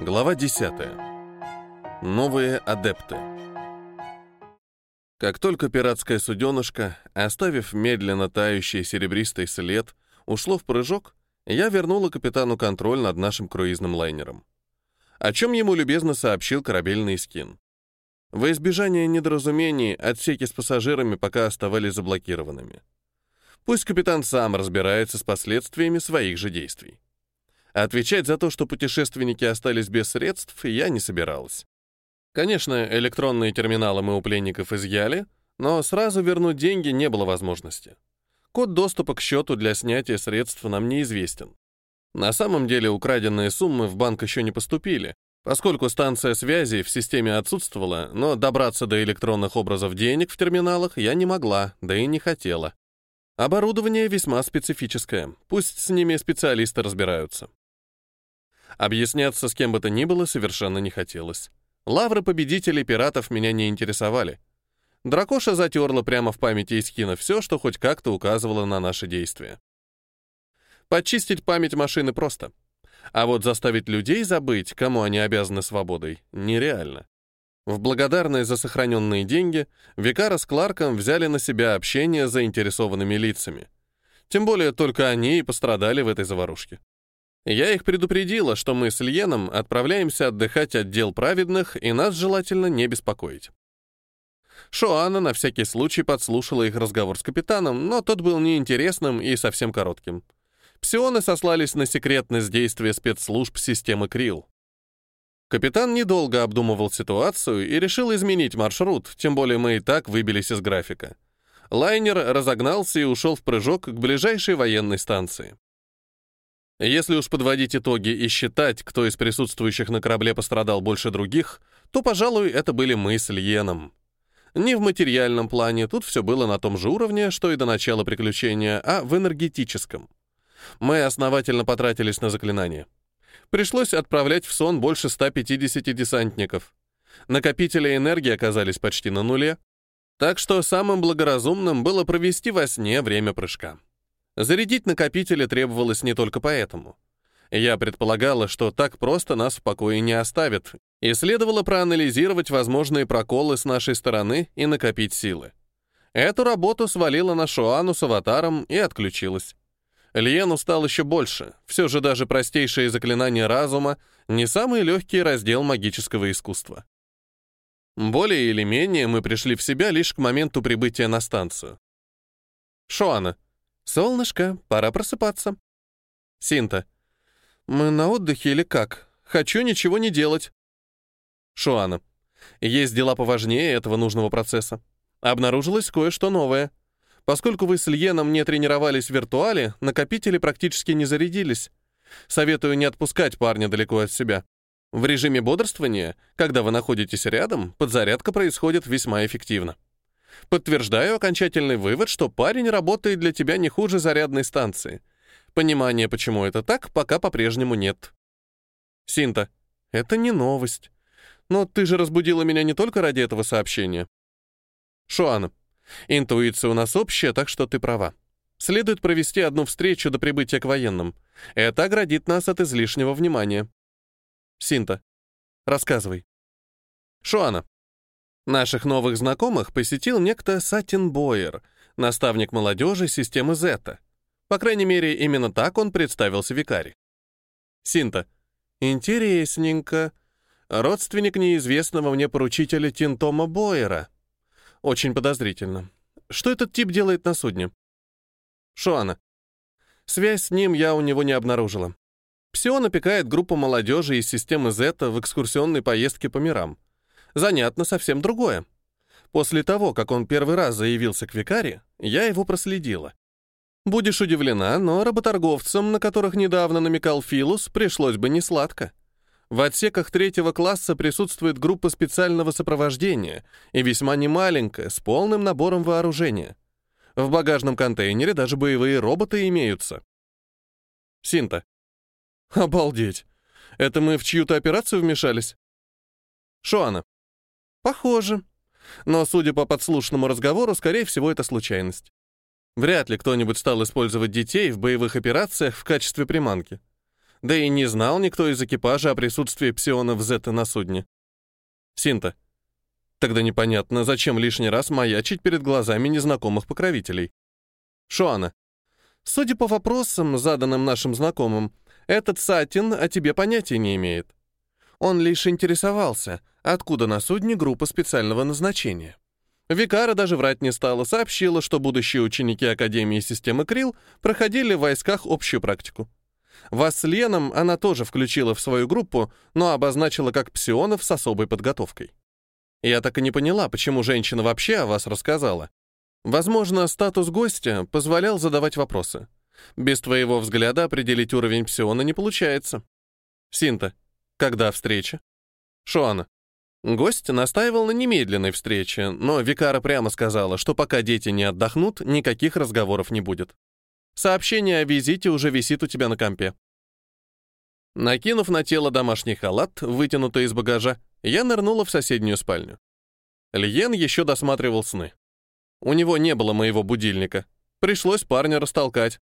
Глава 10. Новые адепты. Как только пиратское суденышко, оставив медленно тающий серебристый след, ушло в прыжок, я вернула капитану контроль над нашим круизным лайнером. О чем ему любезно сообщил корабельный скин. Во избежание недоразумений, отсеки с пассажирами пока оставались заблокированными. Пусть капитан сам разбирается с последствиями своих же действий. Отвечать за то, что путешественники остались без средств, я не собиралась. Конечно, электронные терминалы мы у пленников изъяли, но сразу вернуть деньги не было возможности. Код доступа к счету для снятия средств нам неизвестен. На самом деле украденные суммы в банк еще не поступили, поскольку станция связи в системе отсутствовала, но добраться до электронных образов денег в терминалах я не могла, да и не хотела. Оборудование весьма специфическое, пусть с ними специалисты разбираются. Объясняться с кем бы то ни было совершенно не хотелось. Лавры победителей пиратов меня не интересовали. Дракоша затерла прямо в памяти Искина все, что хоть как-то указывало на наши действия. Почистить память машины просто. А вот заставить людей забыть, кому они обязаны свободой, нереально. В благодарность за сохраненные деньги Викара с Кларком взяли на себя общение с заинтересованными лицами. Тем более только они и пострадали в этой заварушке. Я их предупредила, что мы с Льеном отправляемся отдыхать от дел праведных, и нас желательно не беспокоить. Шоана на всякий случай подслушала их разговор с капитаном, но тот был неинтересным и совсем коротким. Псионы сослались на секретность действия спецслужб системы Крил. Капитан недолго обдумывал ситуацию и решил изменить маршрут, тем более мы и так выбились из графика. Лайнер разогнался и ушел в прыжок к ближайшей военной станции. Если уж подводить итоги и считать, кто из присутствующих на корабле пострадал больше других, то, пожалуй, это были мы с Льеном. Не в материальном плане, тут все было на том же уровне, что и до начала приключения, а в энергетическом. Мы основательно потратились на заклинание. Пришлось отправлять в сон больше 150 десантников. Накопители энергии оказались почти на нуле, так что самым благоразумным было провести во сне время прыжка. Зарядить накопители требовалось не только поэтому. Я предполагала, что так просто нас в покое не оставят, и следовало проанализировать возможные проколы с нашей стороны и накопить силы. Эту работу свалила на Шуану с аватаром и отключилась. Лиен устал еще больше, все же даже простейшие заклинания разума — не самый легкий раздел магического искусства. Более или менее мы пришли в себя лишь к моменту прибытия на станцию. «Шуана, «Солнышко, пора просыпаться». «Синта, мы на отдыхе или как? Хочу ничего не делать». Шуана, есть дела поважнее этого нужного процесса. Обнаружилось кое-что новое. Поскольку вы с Льеном не тренировались в виртуале, накопители практически не зарядились. Советую не отпускать парня далеко от себя. В режиме бодрствования, когда вы находитесь рядом, подзарядка происходит весьма эффективно. Подтверждаю окончательный вывод, что парень работает для тебя не хуже зарядной станции. Понимания, почему это так, пока по-прежнему нет. Синта, это не новость. Но ты же разбудила меня не только ради этого сообщения. Шуана, интуиция у нас общая, так что ты права. Следует провести одну встречу до прибытия к военным. Это оградит нас от излишнего внимания. Синта, рассказывай. Шуана, Наших новых знакомых посетил некто Сатин Бойер, наставник молодежи системы Зета. По крайней мере, именно так он представился викари. Синта. Интересненько. Родственник неизвестного мне поручителя Тинтома Бойера. Очень подозрительно. Что этот тип делает на судне? Шуана. Связь с ним я у него не обнаружила. Псион опекает группу молодежи из системы Зета в экскурсионной поездке по мирам занятно совсем другое. После того, как он первый раз заявился к викаре, я его проследила. Будешь удивлена, но работорговцам, на которых недавно намекал Филус, пришлось бы несладко. В отсеках третьего класса присутствует группа специального сопровождения, и весьма немаленькая, с полным набором вооружения. В багажном контейнере даже боевые роботы имеются. Синта. Обалдеть. Это мы в чью-то операцию вмешались? Шуана. Похоже. Но, судя по подслушанному разговору, скорее всего, это случайность. Вряд ли кто-нибудь стал использовать детей в боевых операциях в качестве приманки. Да и не знал никто из экипажа о присутствии псионов Зета на судне. Синта. Тогда непонятно, зачем лишний раз маячить перед глазами незнакомых покровителей. Шуана. Судя по вопросам, заданным нашим знакомым, этот Сатин о тебе понятия не имеет. Он лишь интересовался, откуда на судне группа специального назначения. Викара даже врать не стала, сообщила, что будущие ученики Академии системы Крил проходили в войсках общую практику. Вас с Леном она тоже включила в свою группу, но обозначила как псионов с особой подготовкой. Я так и не поняла, почему женщина вообще о вас рассказала. Возможно, статус гостя позволял задавать вопросы. Без твоего взгляда определить уровень псиона не получается. Синта, когда встреча? Шуана. Гость настаивал на немедленной встрече, но Викара прямо сказала, что пока дети не отдохнут, никаких разговоров не будет. Сообщение о визите уже висит у тебя на компе. Накинув на тело домашний халат, вытянутый из багажа, я нырнула в соседнюю спальню. Льен еще досматривал сны. У него не было моего будильника. Пришлось парня растолкать.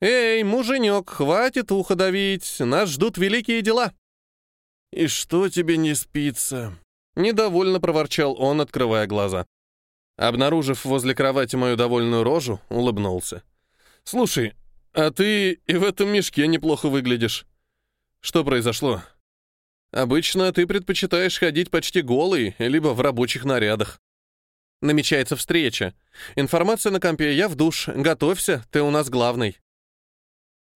«Эй, муженек, хватит ухо давить, нас ждут великие дела!» «И что тебе не спится?» Недовольно проворчал он, открывая глаза. Обнаружив возле кровати мою довольную рожу, улыбнулся. «Слушай, а ты и в этом мешке неплохо выглядишь. Что произошло? Обычно ты предпочитаешь ходить почти голый, либо в рабочих нарядах. Намечается встреча. Информация на компе, я в душ. Готовься, ты у нас главный».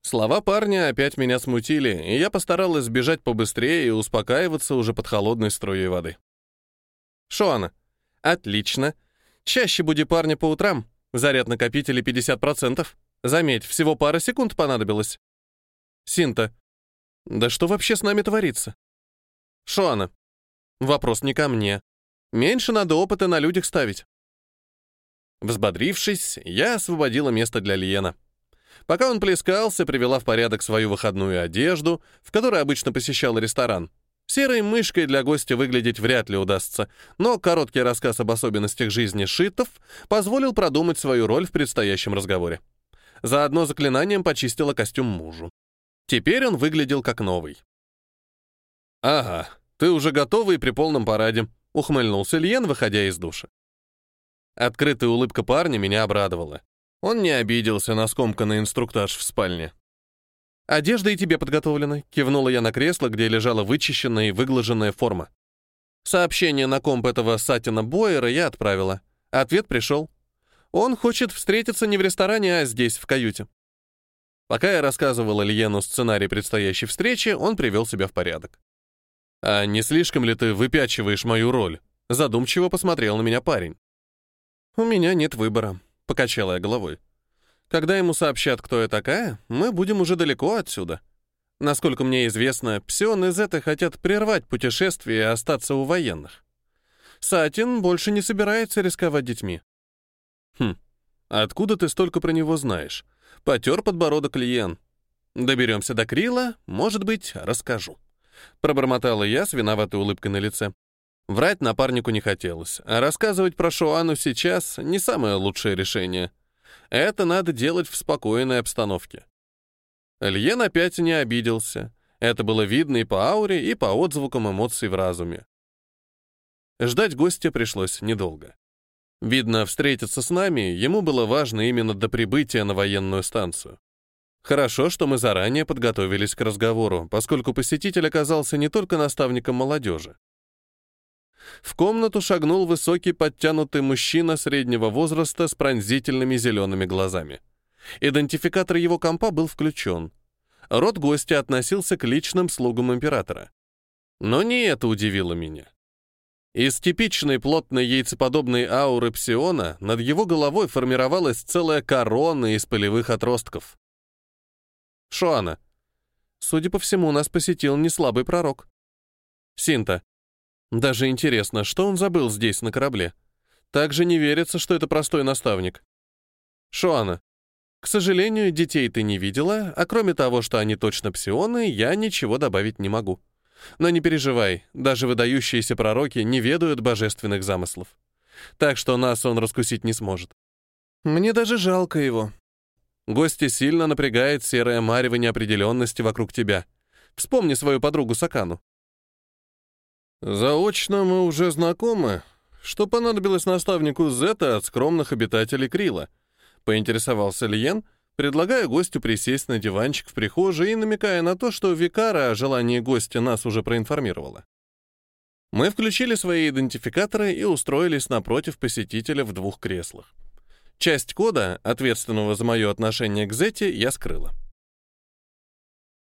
Слова парня опять меня смутили, и я постаралась сбежать побыстрее и успокаиваться уже под холодной струей воды. Шоана. Отлично. Чаще буди парня по утрам. Заряд накопителя 50%. Заметь, всего пара секунд понадобилось. Синта. Да что вообще с нами творится? Шоана. Вопрос не ко мне. Меньше надо опыта на людях ставить. Взбодрившись, я освободила место для Лиена. Пока он плескался, привела в порядок свою выходную одежду, в которой обычно посещал ресторан. Серой мышкой для гостя выглядеть вряд ли удастся, но короткий рассказ об особенностях жизни шитов позволил продумать свою роль в предстоящем разговоре. Заодно заклинанием почистила костюм мужу. Теперь он выглядел как новый. «Ага, ты уже готовый при полном параде», — ухмыльнулся Льен, выходя из душа. Открытая улыбка парня меня обрадовала. Он не обиделся на скомканный инструктаж в спальне. «Одежда и тебе подготовлена», — кивнула я на кресло, где лежала вычищенная и выглаженная форма. Сообщение на комп этого Сатина Бойера я отправила. Ответ пришел. Он хочет встретиться не в ресторане, а здесь, в каюте. Пока я рассказывала Лиену сценарий предстоящей встречи, он привел себя в порядок. «А не слишком ли ты выпячиваешь мою роль?» Задумчиво посмотрел на меня парень. «У меня нет выбора», Покачала я головой. Когда ему сообщат, кто я такая, мы будем уже далеко отсюда. Насколько мне известно, псионы Зета хотят прервать путешествие и остаться у военных. Сатин больше не собирается рисковать детьми. Хм, откуда ты столько про него знаешь? Потер подбородок Лиен. Доберемся до Крила, может быть, расскажу. Пробормотала я с виноватой улыбкой на лице. Врать напарнику не хотелось, а рассказывать про Шуану сейчас не самое лучшее решение. Это надо делать в спокойной обстановке. Льен опять не обиделся. Это было видно и по ауре, и по отзвукам эмоций в разуме. Ждать гостя пришлось недолго. Видно, встретиться с нами ему было важно именно до прибытия на военную станцию. Хорошо, что мы заранее подготовились к разговору, поскольку посетитель оказался не только наставником молодежи. В комнату шагнул высокий подтянутый мужчина среднего возраста с пронзительными зелеными глазами. Идентификатор его компа был включен. Род гостя относился к личным слугам императора. Но не это удивило меня. Из типичной плотной яйцеподобной ауры псиона над его головой формировалась целая корона из полевых отростков. Шуана. Судя по всему, нас посетил неслабый пророк. Синта. Даже интересно, что он забыл здесь, на корабле. Также не верится, что это простой наставник. Шуана, к сожалению, детей ты не видела, а кроме того, что они точно псионы, я ничего добавить не могу. Но не переживай, даже выдающиеся пророки не ведают божественных замыслов. Так что нас он раскусить не сможет. Мне даже жалко его. Гости сильно напрягает серая марево неопределенности вокруг тебя. Вспомни свою подругу Сакану. Заочно мы уже знакомы. Что понадобилось наставнику Зета от скромных обитателей Крила? Поинтересовался Лиен, предлагая гостю присесть на диванчик в прихожей и намекая на то, что Викара о желании гостя нас уже проинформировала. Мы включили свои идентификаторы и устроились напротив посетителя в двух креслах. Часть кода, ответственного за мое отношение к Зете, я скрыла.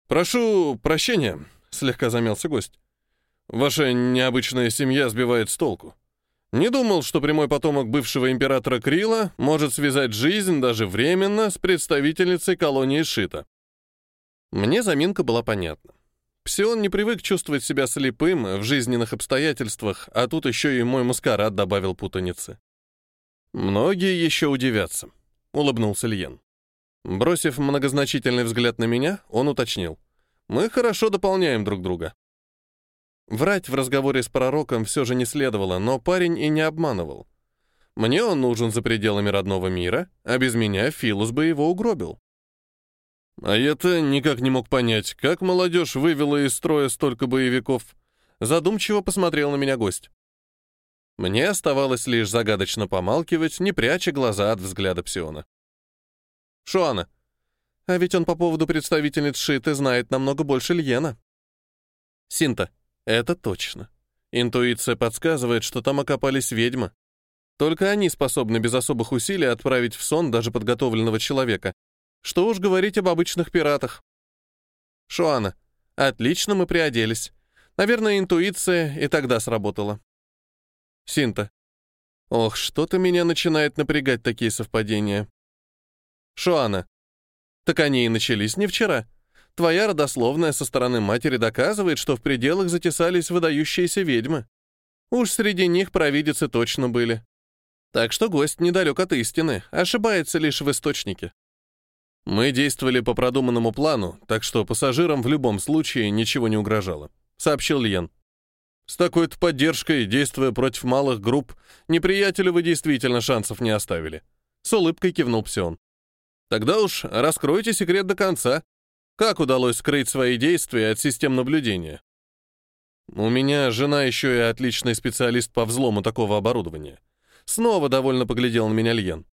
«Прошу прощения», — слегка замялся гость. «Ваша необычная семья сбивает с толку. Не думал, что прямой потомок бывшего императора Крила может связать жизнь даже временно с представительницей колонии Шита». Мне заминка была понятна. Псион не привык чувствовать себя слепым в жизненных обстоятельствах, а тут еще и мой маскарад добавил путаницы. «Многие еще удивятся», — улыбнулся Льен. Бросив многозначительный взгляд на меня, он уточнил. «Мы хорошо дополняем друг друга». Врать в разговоре с пророком все же не следовало, но парень и не обманывал. Мне он нужен за пределами родного мира, а без меня Филус бы его угробил. А я-то никак не мог понять, как молодежь вывела из строя столько боевиков. Задумчиво посмотрел на меня гость. Мне оставалось лишь загадочно помалкивать, не пряча глаза от взгляда Псиона. «Шуана, а ведь он по поводу представительниц Шиты знает намного больше Льена». «Синта, это точно. Интуиция подсказывает, что там окопались ведьмы. Только они способны без особых усилий отправить в сон даже подготовленного человека. Что уж говорить об обычных пиратах. Шуана, отлично мы приоделись. Наверное, интуиция и тогда сработала. Синта. Ох, что-то меня начинает напрягать такие совпадения. Шуана. Так они и начались не вчера. Твоя родословная со стороны матери доказывает, что в пределах затесались выдающиеся ведьмы. Уж среди них провидицы точно были. Так что гость недалек от истины, ошибается лишь в источнике. Мы действовали по продуманному плану, так что пассажирам в любом случае ничего не угрожало, сообщил Льен. С такой-то поддержкой, действуя против малых групп, неприятелю вы действительно шансов не оставили. С улыбкой кивнул Псион. Тогда уж раскройте секрет до конца. Как удалось скрыть свои действия от систем наблюдения? У меня жена еще и отличный специалист по взлому такого оборудования. Снова довольно поглядел на меня Льен.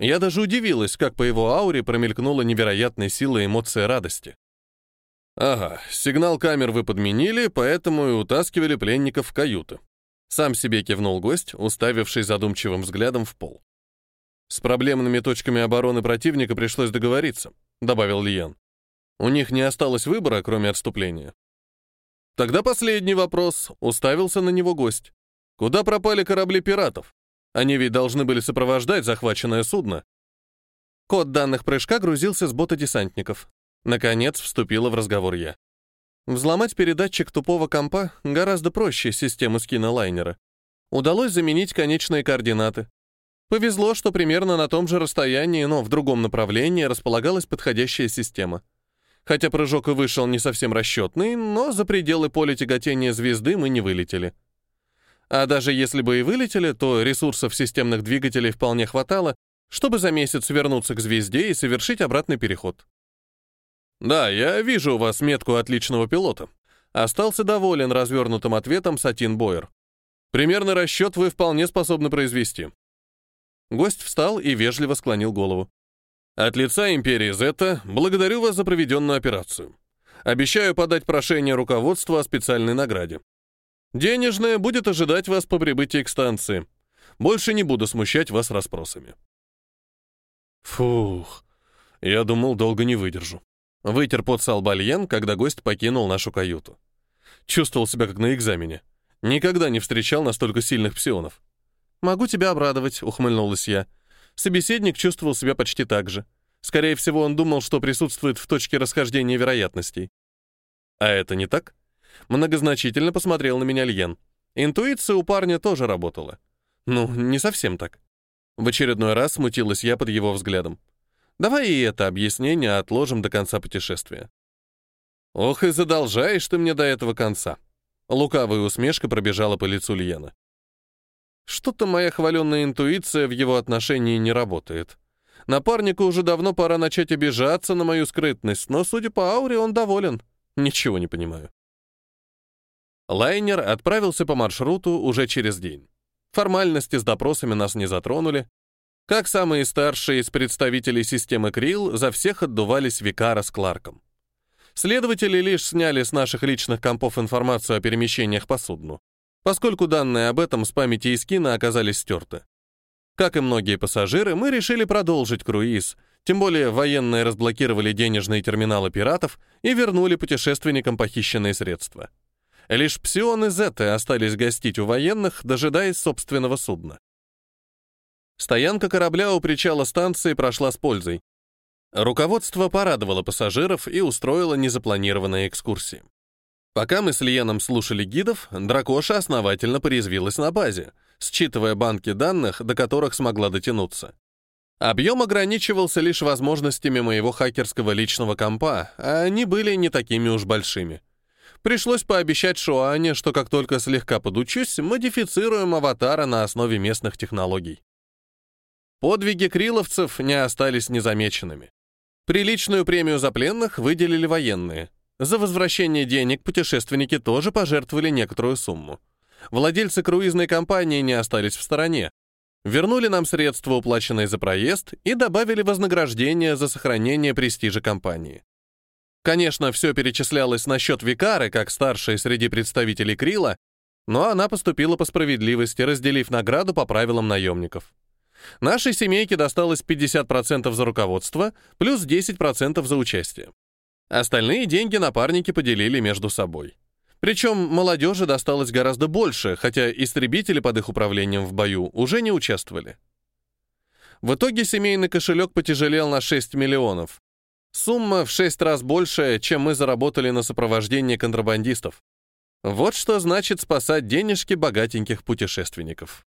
Я даже удивилась, как по его ауре промелькнула невероятная сила эмоция радости. Ага, сигнал камер вы подменили, поэтому и утаскивали пленников в каюты. Сам себе кивнул гость, уставивший задумчивым взглядом в пол. С проблемными точками обороны противника пришлось договориться, добавил Лиен. У них не осталось выбора, кроме отступления. Тогда последний вопрос, уставился на него гость. Куда пропали корабли пиратов? Они ведь должны были сопровождать захваченное судно. Код данных прыжка грузился с бота десантников. Наконец вступила в разговор я. Взломать передатчик тупого компа гораздо проще системы скина лайнера. Удалось заменить конечные координаты. Повезло, что примерно на том же расстоянии, но в другом направлении располагалась подходящая система. Хотя прыжок и вышел не совсем расчетный, но за пределы поля тяготения звезды мы не вылетели. А даже если бы и вылетели, то ресурсов системных двигателей вполне хватало, чтобы за месяц вернуться к звезде и совершить обратный переход. «Да, я вижу у вас метку отличного пилота». Остался доволен развернутым ответом Сатин Бойер. «Примерный расчет вы вполне способны произвести». Гость встал и вежливо склонил голову. «От лица Империи Зета благодарю вас за проведенную операцию. Обещаю подать прошение руководства о специальной награде. Денежное будет ожидать вас по прибытии к станции. Больше не буду смущать вас расспросами». Фух, я думал, долго не выдержу. Вытер пот со когда гость покинул нашу каюту. Чувствовал себя как на экзамене. Никогда не встречал настолько сильных псионов. «Могу тебя обрадовать», — ухмыльнулась я. Собеседник чувствовал себя почти так же. Скорее всего, он думал, что присутствует в точке расхождения вероятностей. А это не так? Многозначительно посмотрел на меня Льен. Интуиция у парня тоже работала. Ну, не совсем так. В очередной раз смутилась я под его взглядом. Давай и это объяснение отложим до конца путешествия. Ох и задолжаешь ты мне до этого конца. Лукавая усмешка пробежала по лицу Льена. Что-то моя хваленная интуиция в его отношении не работает. Напарнику уже давно пора начать обижаться на мою скрытность, но, судя по ауре, он доволен. Ничего не понимаю. Лайнер отправился по маршруту уже через день. Формальности с допросами нас не затронули. Как самые старшие из представителей системы Крил, за всех отдувались Викара с Кларком. Следователи лишь сняли с наших личных компов информацию о перемещениях по судну, поскольку данные об этом с памяти и скина оказались стерты. Как и многие пассажиры, мы решили продолжить круиз, тем более военные разблокировали денежные терминалы пиратов и вернули путешественникам похищенные средства. Лишь Псион и остались гостить у военных, дожидаясь собственного судна. Стоянка корабля у причала станции прошла с пользой. Руководство порадовало пассажиров и устроило незапланированные экскурсии. Пока мы с Лиеном слушали гидов, Дракоша основательно порезвилась на базе, считывая банки данных, до которых смогла дотянуться. Объем ограничивался лишь возможностями моего хакерского личного компа, а они были не такими уж большими. Пришлось пообещать Шуане, что как только слегка подучусь, модифицируем аватара на основе местных технологий. Подвиги криловцев не остались незамеченными. Приличную премию за пленных выделили военные. За возвращение денег путешественники тоже пожертвовали некоторую сумму. Владельцы круизной компании не остались в стороне. Вернули нам средства, уплаченные за проезд, и добавили вознаграждение за сохранение престижа компании. Конечно, все перечислялось на счет Викары, как старшей среди представителей Крила, но она поступила по справедливости, разделив награду по правилам наемников. Нашей семейке досталось 50% за руководство, плюс 10% за участие. Остальные деньги напарники поделили между собой. Причем молодежи досталось гораздо больше, хотя истребители под их управлением в бою уже не участвовали. В итоге семейный кошелек потяжелел на 6 миллионов. Сумма в 6 раз больше, чем мы заработали на сопровождении контрабандистов. Вот что значит спасать денежки богатеньких путешественников.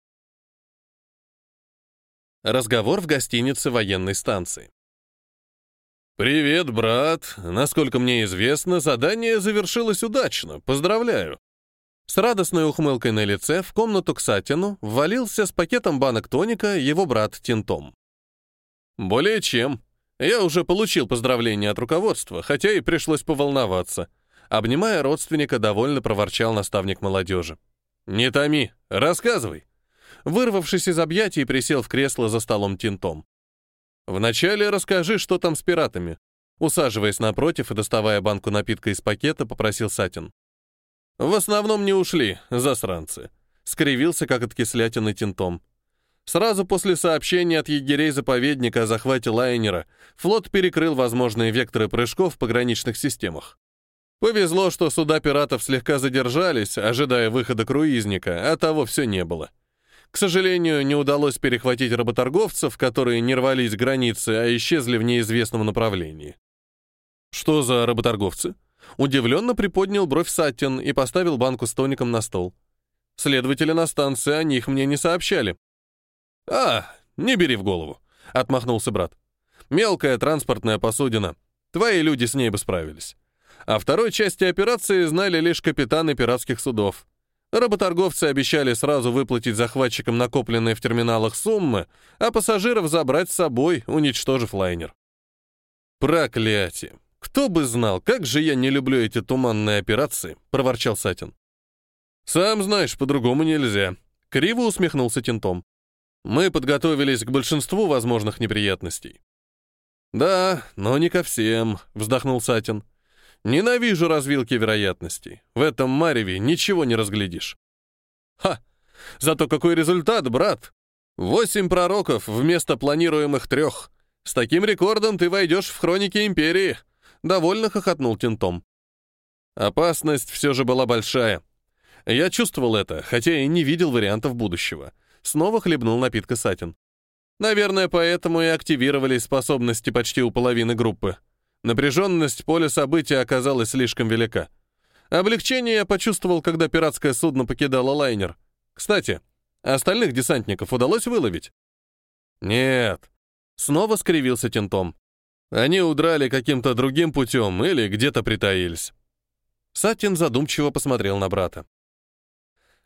Разговор в гостинице военной станции. «Привет, брат. Насколько мне известно, задание завершилось удачно. Поздравляю». С радостной ухмылкой на лице в комнату к Сатину ввалился с пакетом банок тоника его брат Тинтом. «Более чем. Я уже получил поздравления от руководства, хотя и пришлось поволноваться». Обнимая родственника, довольно проворчал наставник молодежи. «Не томи, рассказывай». Вырвавшись из объятий, присел в кресло за столом тинтом. «Вначале расскажи, что там с пиратами». Усаживаясь напротив и доставая банку напитка из пакета, попросил Сатин. «В основном не ушли, засранцы», — скривился, как от кислятины тинтом. Сразу после сообщения от егерей заповедника о захвате лайнера флот перекрыл возможные векторы прыжков в пограничных системах. Повезло, что суда пиратов слегка задержались, ожидая выхода круизника, а того все не было. К сожалению, не удалось перехватить работорговцев, которые не рвались к границе, а исчезли в неизвестном направлении. «Что за работорговцы?» Удивленно приподнял бровь Саттин и поставил банку с тоником на стол. Следователи на станции о них мне не сообщали. «А, не бери в голову», — отмахнулся брат. «Мелкая транспортная посудина. Твои люди с ней бы справились. А второй части операции знали лишь капитаны пиратских судов. Работорговцы обещали сразу выплатить захватчикам накопленные в терминалах суммы, а пассажиров забрать с собой, уничтожив лайнер. «Проклятие! Кто бы знал, как же я не люблю эти туманные операции!» — проворчал Сатин. «Сам знаешь, по-другому нельзя», — криво усмехнулся Тинтом. «Мы подготовились к большинству возможных неприятностей». «Да, но не ко всем», — вздохнул Сатин. Ненавижу развилки вероятностей. В этом мареве ничего не разглядишь. Ха! Зато какой результат, брат! Восемь пророков вместо планируемых трех. С таким рекордом ты войдешь в хроники Империи. Довольно хохотнул Тинтом. Опасность все же была большая. Я чувствовал это, хотя и не видел вариантов будущего. Снова хлебнул напитка Сатин. Наверное, поэтому и активировались способности почти у половины группы. Напряженность поля событий оказалась слишком велика. Облегчение я почувствовал, когда пиратское судно покидало лайнер. Кстати, остальных десантников удалось выловить? Нет. Снова скривился тентом. Они удрали каким-то другим путем или где-то притаились. Сатин задумчиво посмотрел на брата.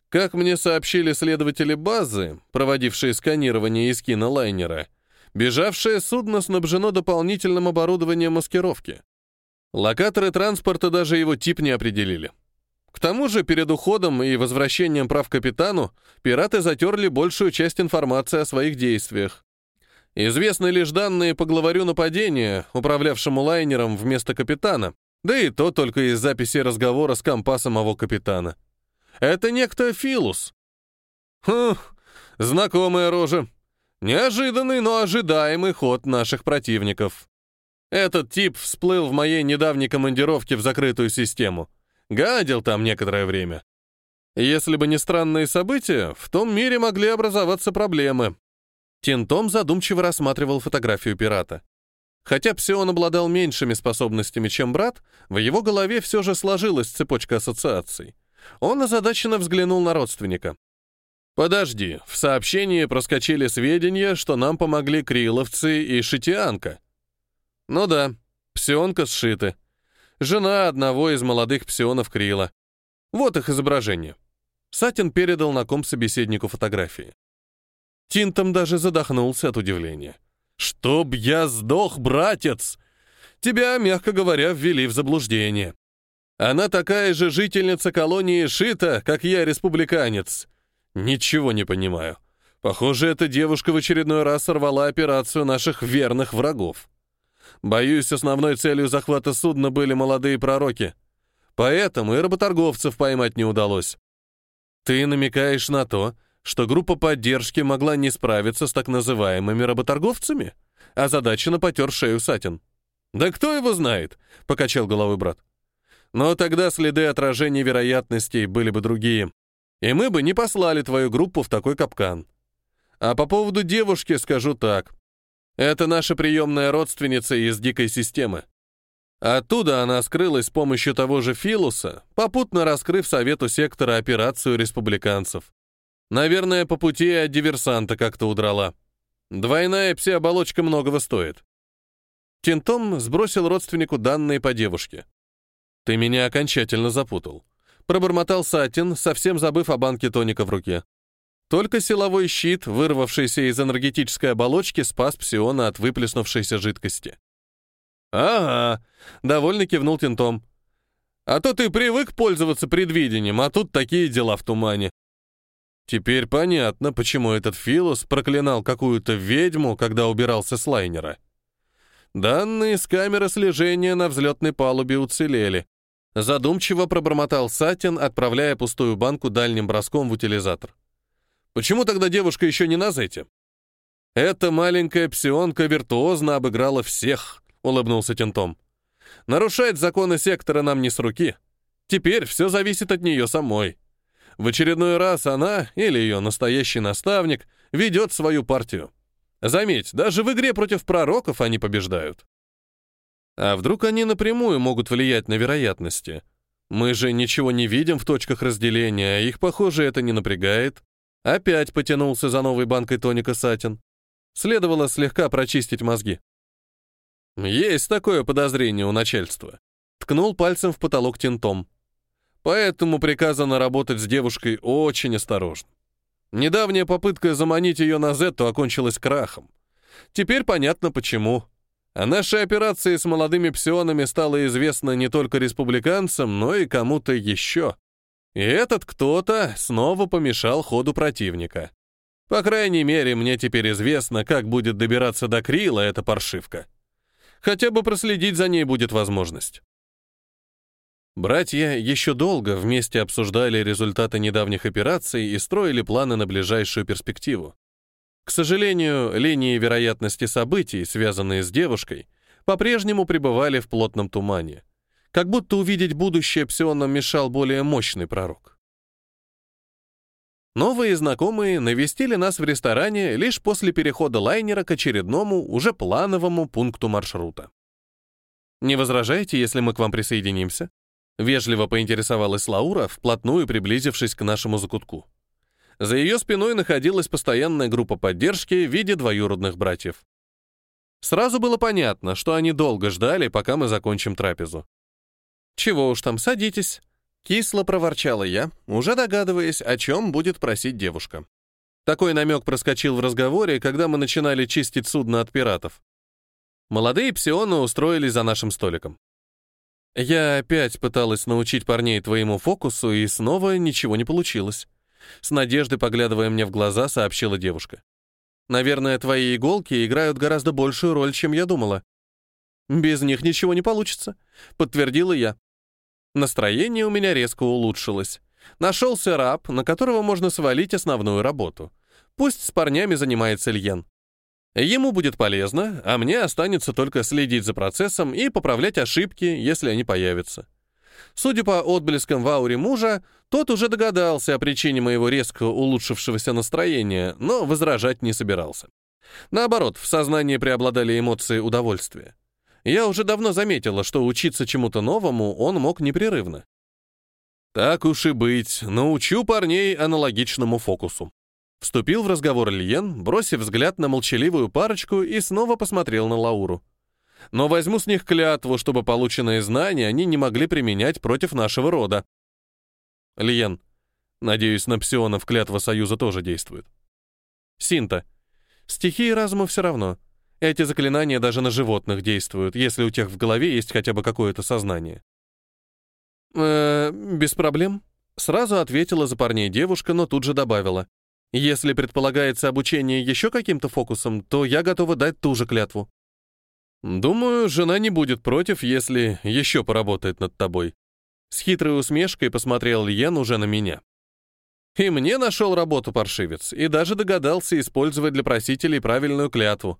Как мне сообщили следователи базы, проводившие сканирование из кинолайнера, Бежавшее судно снабжено дополнительным оборудованием маскировки. Локаторы транспорта даже его тип не определили. К тому же, перед уходом и возвращением прав капитану, пираты затерли большую часть информации о своих действиях. Известны лишь данные по главарю нападения, управлявшему лайнером вместо капитана, да и то только из записи разговора с компасом его капитана. Это некто Филус. Хм, знакомая рожа. Неожиданный, но ожидаемый ход наших противников. Этот тип всплыл в моей недавней командировке в закрытую систему. Гадил там некоторое время. Если бы не странные события, в том мире могли образоваться проблемы. Тинтом задумчиво рассматривал фотографию пирата. Хотя Псион обладал меньшими способностями, чем брат, в его голове все же сложилась цепочка ассоциаций. Он озадаченно взглянул на родственника. «Подожди, в сообщении проскочили сведения, что нам помогли криловцы и шитианка». «Ну да, псионка сшиты. Жена одного из молодых псионов Крила. Вот их изображение». Сатин передал на ком собеседнику фотографии. Тинтом даже задохнулся от удивления. «Чтоб я сдох, братец! Тебя, мягко говоря, ввели в заблуждение. Она такая же жительница колонии Шита, как я, республиканец. Ничего не понимаю. Похоже, эта девушка в очередной раз сорвала операцию наших верных врагов. Боюсь, основной целью захвата судна были молодые пророки. Поэтому и работорговцев поймать не удалось. Ты намекаешь на то, что группа поддержки могла не справиться с так называемыми работорговцами? А задача на потер шею Сатин. «Да кто его знает?» — покачал головой брат. «Но тогда следы отражения вероятностей были бы другие, и мы бы не послали твою группу в такой капкан. А по поводу девушки скажу так. Это наша приемная родственница из дикой системы. Оттуда она скрылась с помощью того же Филуса, попутно раскрыв совету сектора операцию республиканцев. Наверное, по пути от диверсанта как-то удрала. Двойная пси-оболочка многого стоит. Тинтом сбросил родственнику данные по девушке. «Ты меня окончательно запутал», — пробормотал Сатин, совсем забыв о банке тоника в руке. Только силовой щит, вырвавшийся из энергетической оболочки, спас псиона от выплеснувшейся жидкости. «Ага», — довольно кивнул Тинтом. «А то ты привык пользоваться предвидением, а тут такие дела в тумане. Теперь понятно, почему этот Филос проклинал какую-то ведьму, когда убирался с лайнера. Данные с камеры слежения на взлетной палубе уцелели. Задумчиво пробормотал Сатин, отправляя пустую банку дальним броском в утилизатор. Почему тогда девушка еще не на зете? Эта маленькая псионка виртуозно обыграла всех, улыбнулся Тентом. Нарушать законы сектора нам не с руки. Теперь все зависит от нее самой. В очередной раз она, или ее настоящий наставник, ведет свою партию. Заметь, даже в игре против пророков они побеждают. А вдруг они напрямую могут влиять на вероятности? Мы же ничего не видим в точках разделения, а их, похоже, это не напрягает. Опять потянулся за новой банкой тоника Сатин. Следовало слегка прочистить мозги. Есть такое подозрение у начальства. Ткнул пальцем в потолок тентом. Поэтому приказано работать с девушкой очень осторожно. Недавняя попытка заманить ее на Зетту окончилась крахом. Теперь понятно почему. О нашей операции с молодыми псионами стало известно не только республиканцам, но и кому-то еще. И этот кто-то снова помешал ходу противника. По крайней мере, мне теперь известно, как будет добираться до Крила эта паршивка. Хотя бы проследить за ней будет возможность. Братья еще долго вместе обсуждали результаты недавних операций и строили планы на ближайшую перспективу. К сожалению, линии вероятности событий, связанные с девушкой, по-прежнему пребывали в плотном тумане. Как будто увидеть будущее Псионам мешал более мощный пророк. Новые знакомые навестили нас в ресторане лишь после перехода лайнера к очередному, уже плановому пункту маршрута. «Не возражаете, если мы к вам присоединимся?» Вежливо поинтересовалась Лаура, вплотную приблизившись к нашему закутку. За ее спиной находилась постоянная группа поддержки в виде двоюродных братьев. Сразу было понятно, что они долго ждали, пока мы закончим трапезу. «Чего уж там, садитесь», — кисло проворчала я, уже догадываясь, о чем будет просить девушка. Такой намек проскочил в разговоре, когда мы начинали чистить судно от пиратов. Молодые псионы устроились за нашим столиком. Я опять пыталась научить парней твоему фокусу, и снова ничего не получилось. С надеждой, поглядывая мне в глаза, сообщила девушка. Наверное, твои иголки играют гораздо большую роль, чем я думала. Без них ничего не получится, подтвердила я. Настроение у меня резко улучшилось. Нашелся раб, на которого можно свалить основную работу. Пусть с парнями занимается Льен. Ему будет полезно, а мне останется только следить за процессом и поправлять ошибки, если они появятся. Судя по отблескам в ауре мужа, тот уже догадался о причине моего резко улучшившегося настроения, но возражать не собирался. Наоборот, в сознании преобладали эмоции удовольствия. Я уже давно заметила, что учиться чему-то новому он мог непрерывно. Так уж и быть, научу парней аналогичному фокусу. Вступил в разговор Льен, бросив взгляд на молчаливую парочку и снова посмотрел на Лауру. «Но возьму с них клятву, чтобы полученные знания они не могли применять против нашего рода». Льен. Надеюсь, на псионов клятва Союза тоже действует. Синта. Стихии разума все равно. Эти заклинания даже на животных действуют, если у тех в голове есть хотя бы какое-то сознание. «Э, без проблем», — сразу ответила за парней девушка, но тут же добавила. Если предполагается обучение еще каким-то фокусом, то я готова дать ту же клятву. Думаю, жена не будет против, если еще поработает над тобой. С хитрой усмешкой посмотрел Льен уже на меня. И мне нашел работу паршивец, и даже догадался использовать для просителей правильную клятву.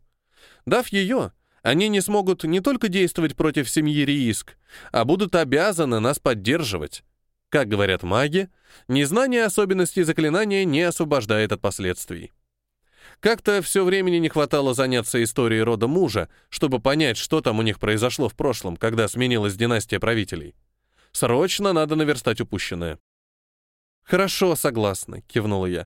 Дав ее, они не смогут не только действовать против семьи Рииск, а будут обязаны нас поддерживать. Как говорят маги, незнание особенностей заклинания не освобождает от последствий. Как-то все времени не хватало заняться историей рода мужа, чтобы понять, что там у них произошло в прошлом, когда сменилась династия правителей. Срочно надо наверстать упущенное. «Хорошо, согласна», — кивнула я.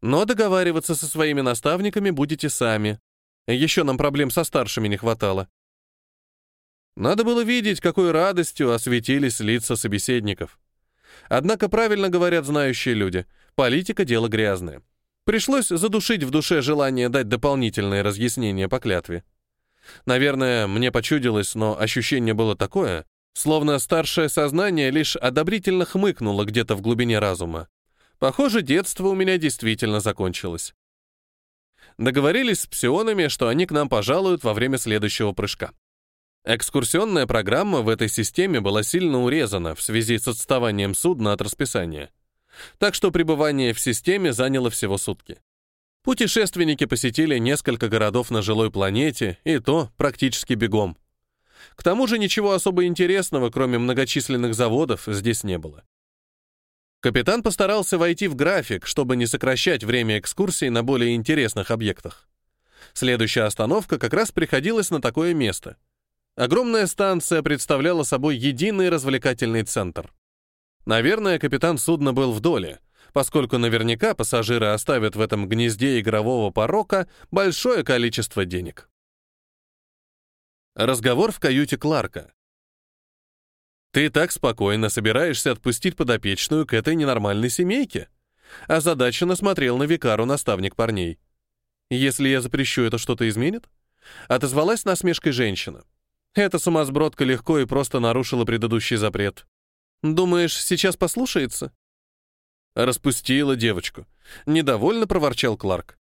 «Но договариваться со своими наставниками будете сами. Еще нам проблем со старшими не хватало». Надо было видеть, какой радостью осветились лица собеседников. Однако правильно говорят знающие люди, политика — дело грязное. Пришлось задушить в душе желание дать дополнительные разъяснения по клятве. Наверное, мне почудилось, но ощущение было такое, словно старшее сознание лишь одобрительно хмыкнуло где-то в глубине разума. Похоже, детство у меня действительно закончилось. Договорились с псионами, что они к нам пожалуют во время следующего прыжка. Экскурсионная программа в этой системе была сильно урезана в связи с отставанием судна от расписания. Так что пребывание в системе заняло всего сутки. Путешественники посетили несколько городов на жилой планете, и то практически бегом. К тому же ничего особо интересного, кроме многочисленных заводов, здесь не было. Капитан постарался войти в график, чтобы не сокращать время экскурсий на более интересных объектах. Следующая остановка как раз приходилась на такое место — Огромная станция представляла собой единый развлекательный центр. Наверное, капитан судна был в доле, поскольку наверняка пассажиры оставят в этом гнезде игрового порока большое количество денег. Разговор в каюте Кларка. «Ты так спокойно собираешься отпустить подопечную к этой ненормальной семейке?» Озадаченно смотрел на Викару наставник парней. «Если я запрещу, это что-то изменит?» Отозвалась насмешкой женщина. Эта сумасбродка легко и просто нарушила предыдущий запрет. Думаешь, сейчас послушается? Распустила девочку. Недовольно проворчал Кларк.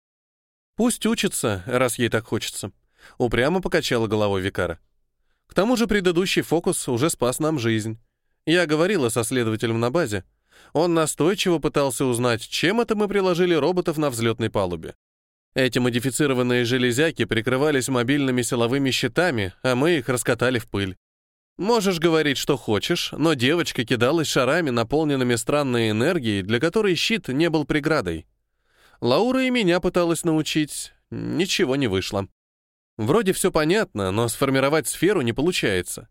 Пусть учится, раз ей так хочется. Упрямо покачала головой Викара. К тому же предыдущий фокус уже спас нам жизнь. Я говорила со следователем на базе. Он настойчиво пытался узнать, чем это мы приложили роботов на взлетной палубе. Эти модифицированные железяки прикрывались мобильными силовыми щитами, а мы их раскатали в пыль. Можешь говорить, что хочешь, но девочка кидалась шарами, наполненными странной энергией, для которой щит не был преградой. Лаура и меня пыталась научить. Ничего не вышло. Вроде все понятно, но сформировать сферу не получается.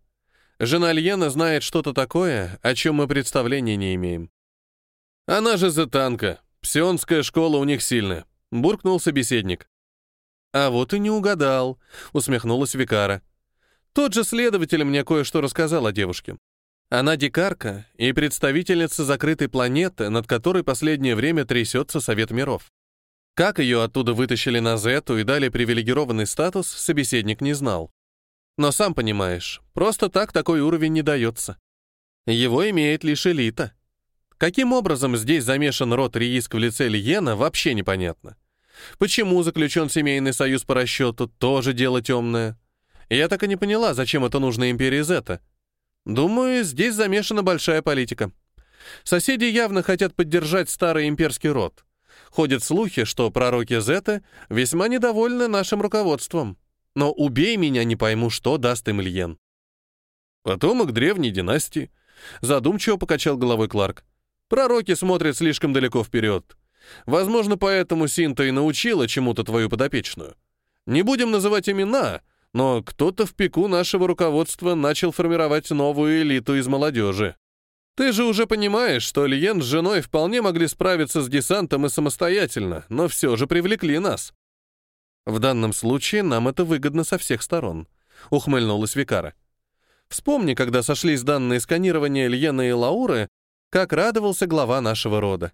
Жена Льена знает что-то такое, о чем мы представления не имеем. Она же зетанка. Псионская школа у них сильная буркнул собеседник. «А вот и не угадал», — усмехнулась Викара. «Тот же следователь мне кое-что рассказал о девушке. Она дикарка и представительница закрытой планеты, над которой последнее время трясется Совет миров. Как ее оттуда вытащили на Зету и дали привилегированный статус, собеседник не знал. Но сам понимаешь, просто так такой уровень не дается. Его имеет лишь элита. Каким образом здесь замешан род Рииск в лице Лиена, вообще непонятно. Почему заключен семейный союз по расчету, тоже дело темное. Я так и не поняла, зачем это нужно империи Зета. Думаю, здесь замешана большая политика. Соседи явно хотят поддержать старый имперский род. Ходят слухи, что пророки Зета весьма недовольны нашим руководством. Но убей меня, не пойму, что даст им Ильен. Потомок древней династии. Задумчиво покачал головой Кларк. Пророки смотрят слишком далеко вперед. Возможно, поэтому Синта и научила чему-то твою подопечную. Не будем называть имена, но кто-то в пику нашего руководства начал формировать новую элиту из молодежи. Ты же уже понимаешь, что Лиен с женой вполне могли справиться с десантом и самостоятельно, но все же привлекли нас. В данном случае нам это выгодно со всех сторон, ухмыльнулась Викара. Вспомни, когда сошлись данные сканирования Льена и Лауры, как радовался глава нашего рода.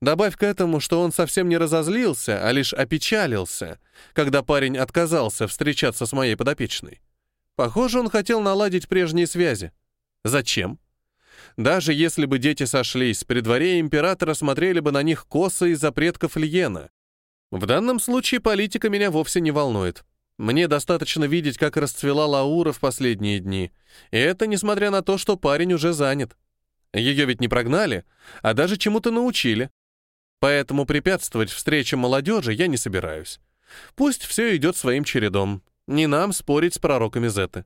Добавь к этому, что он совсем не разозлился, а лишь опечалился, когда парень отказался встречаться с моей подопечной. Похоже, он хотел наладить прежние связи. Зачем? Даже если бы дети сошлись, при дворе императора смотрели бы на них косо из-за предков Льена. В данном случае политика меня вовсе не волнует. Мне достаточно видеть, как расцвела Лаура в последние дни. И это несмотря на то, что парень уже занят. Ее ведь не прогнали, а даже чему-то научили. Поэтому препятствовать встречам молодежи я не собираюсь. Пусть все идет своим чередом. Не нам спорить с пророками Зеты.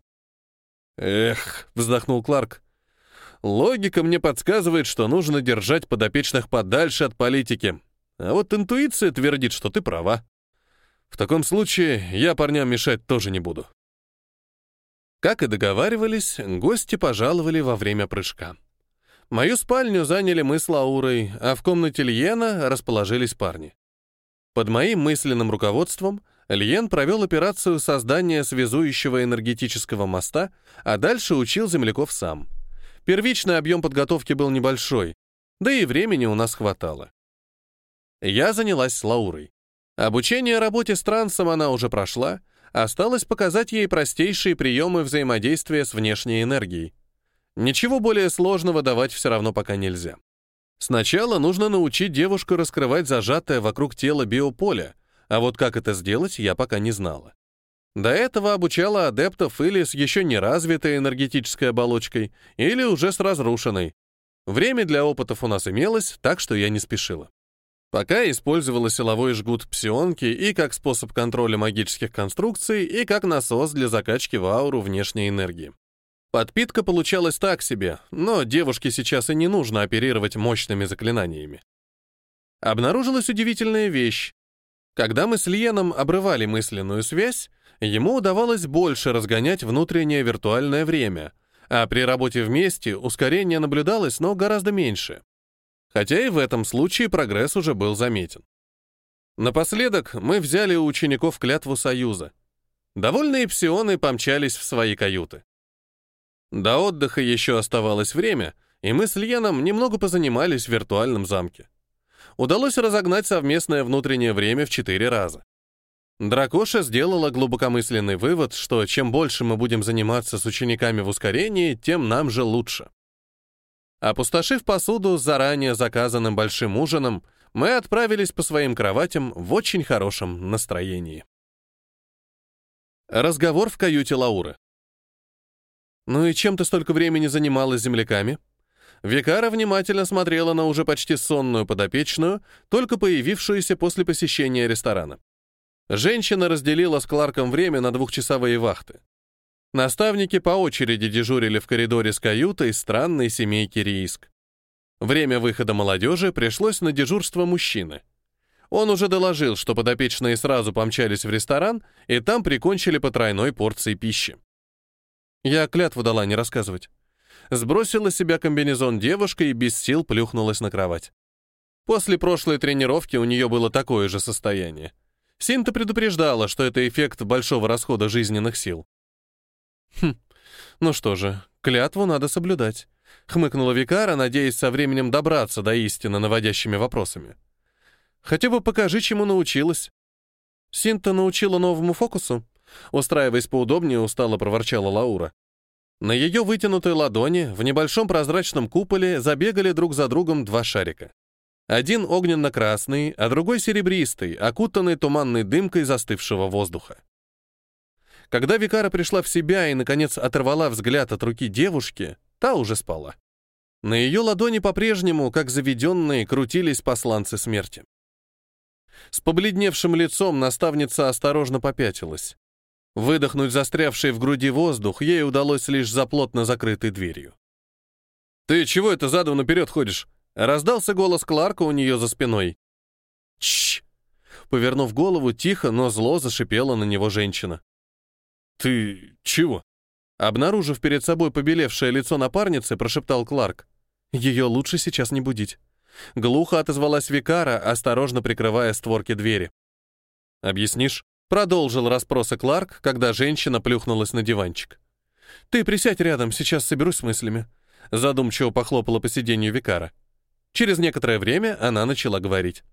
«Эх», — вздохнул Кларк, — «логика мне подсказывает, что нужно держать подопечных подальше от политики. А вот интуиция твердит, что ты права. В таком случае я парням мешать тоже не буду». Как и договаривались, гости пожаловали во время прыжка. Мою спальню заняли мы с Лаурой, а в комнате Льена расположились парни. Под моим мысленным руководством Льен провел операцию создания связующего энергетического моста, а дальше учил земляков сам. Первичный объем подготовки был небольшой, да и времени у нас хватало. Я занялась с Лаурой. Обучение работе с трансом она уже прошла, осталось показать ей простейшие приемы взаимодействия с внешней энергией. Ничего более сложного давать все равно пока нельзя. Сначала нужно научить девушку раскрывать зажатое вокруг тела биополе, а вот как это сделать, я пока не знала. До этого обучала адептов или с еще не развитой энергетической оболочкой, или уже с разрушенной. Время для опытов у нас имелось, так что я не спешила. Пока использовала силовой жгут псионки и как способ контроля магических конструкций, и как насос для закачки в ауру внешней энергии. Подпитка получалась так себе, но девушке сейчас и не нужно оперировать мощными заклинаниями. Обнаружилась удивительная вещь. Когда мы с Лиеном обрывали мысленную связь, ему удавалось больше разгонять внутреннее виртуальное время, а при работе вместе ускорение наблюдалось, но гораздо меньше. Хотя и в этом случае прогресс уже был заметен. Напоследок мы взяли у учеников клятву Союза. Довольные псионы помчались в свои каюты. До отдыха еще оставалось время, и мы с Льеном немного позанимались в виртуальном замке. Удалось разогнать совместное внутреннее время в четыре раза. Дракоша сделала глубокомысленный вывод, что чем больше мы будем заниматься с учениками в ускорении, тем нам же лучше. Опустошив посуду заранее заказанным большим ужином, мы отправились по своим кроватям в очень хорошем настроении. Разговор в каюте Лауры. «Ну и чем ты столько времени занималась земляками?» Викара внимательно смотрела на уже почти сонную подопечную, только появившуюся после посещения ресторана. Женщина разделила с Кларком время на двухчасовые вахты. Наставники по очереди дежурили в коридоре с каютой странной семейки Рииск. Время выхода молодежи пришлось на дежурство мужчины. Он уже доложил, что подопечные сразу помчались в ресторан и там прикончили по тройной порции пищи. Я клятву дала не рассказывать. Сбросила себя комбинезон девушка и без сил плюхнулась на кровать. После прошлой тренировки у нее было такое же состояние. Синта предупреждала, что это эффект большого расхода жизненных сил. «Хм, ну что же, клятву надо соблюдать», — хмыкнула Викара, надеясь со временем добраться до истины наводящими вопросами. Хотя бы покажи, чему научилась. Синта научила новому фокусу? Устраиваясь поудобнее, устало проворчала Лаура. На ее вытянутой ладони в небольшом прозрачном куполе забегали друг за другом два шарика. Один огненно-красный, а другой серебристый, окутанный туманной дымкой застывшего воздуха. Когда Викара пришла в себя и, наконец, оторвала взгляд от руки девушки, та уже спала. На ее ладони по-прежнему, как заведенные, крутились посланцы смерти. С побледневшим лицом наставница осторожно попятилась. Выдохнуть застрявший в груди воздух ей удалось лишь за плотно закрытой дверью. «Ты чего это задом наперед ходишь?» Раздался голос Кларка у нее за спиной. «Чш!» Повернув голову, тихо, но зло зашипела на него женщина. «Ты чего?» Обнаружив перед собой побелевшее лицо напарницы, прошептал Кларк. «Ее лучше сейчас не будить». Глухо отозвалась Викара, осторожно прикрывая створки двери. «Объяснишь?» Продолжил расспросы Кларк, когда женщина плюхнулась на диванчик. «Ты присядь рядом, сейчас соберусь с мыслями». Задумчиво похлопала по сиденью Викара. Через некоторое время она начала говорить.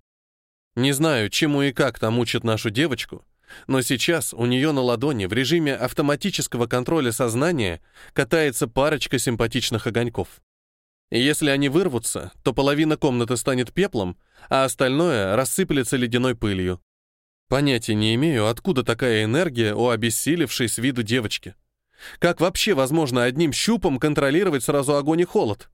«Не знаю, чему и как там учат нашу девочку, но сейчас у нее на ладони в режиме автоматического контроля сознания катается парочка симпатичных огоньков. Если они вырвутся, то половина комнаты станет пеплом, а остальное рассыплется ледяной пылью. Понятия не имею, откуда такая энергия у обессилевшей с виду девочки. Как вообще возможно одним щупом контролировать сразу огонь и холод?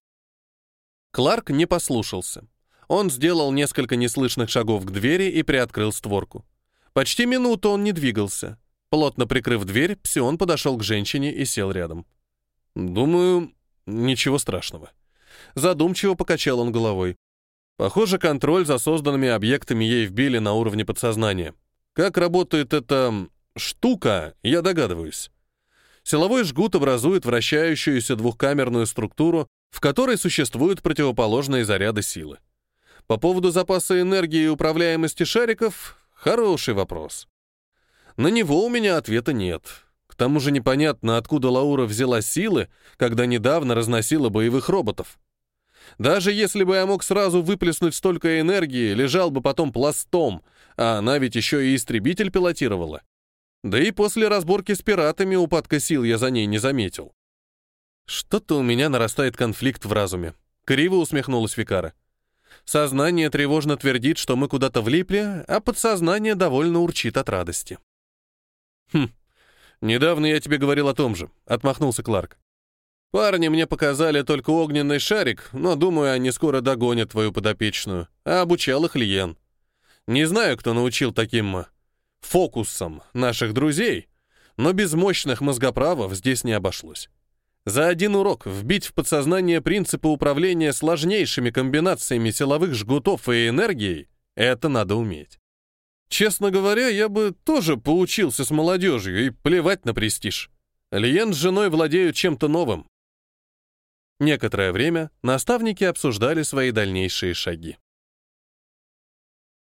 Кларк не послушался. Он сделал несколько неслышных шагов к двери и приоткрыл створку. Почти минуту он не двигался. Плотно прикрыв дверь, Псион подошел к женщине и сел рядом. «Думаю, ничего страшного». Задумчиво покачал он головой. Похоже, контроль за созданными объектами ей вбили на уровне подсознания. Как работает эта штука, я догадываюсь. Силовой жгут образует вращающуюся двухкамерную структуру, в которой существуют противоположные заряды силы. По поводу запаса энергии и управляемости шариков — хороший вопрос. На него у меня ответа нет. К тому же непонятно, откуда Лаура взяла силы, когда недавно разносила боевых роботов. Даже если бы я мог сразу выплеснуть столько энергии, лежал бы потом пластом, а она ведь еще и истребитель пилотировала. Да и после разборки с пиратами упадка сил я за ней не заметил. Что-то у меня нарастает конфликт в разуме. Криво усмехнулась Викара. Сознание тревожно твердит, что мы куда-то влипли, а подсознание довольно урчит от радости. Хм, недавно я тебе говорил о том же, отмахнулся Кларк. Парни мне показали только огненный шарик, но, думаю, они скоро догонят твою подопечную. А обучал их Лиен. Не знаю, кто научил таким фокусам наших друзей, но без мощных мозгоправов здесь не обошлось. За один урок вбить в подсознание принципы управления сложнейшими комбинациями силовых жгутов и энергией — это надо уметь. Честно говоря, я бы тоже поучился с молодежью и плевать на престиж. Лиен с женой владеют чем-то новым, Некоторое время наставники обсуждали свои дальнейшие шаги.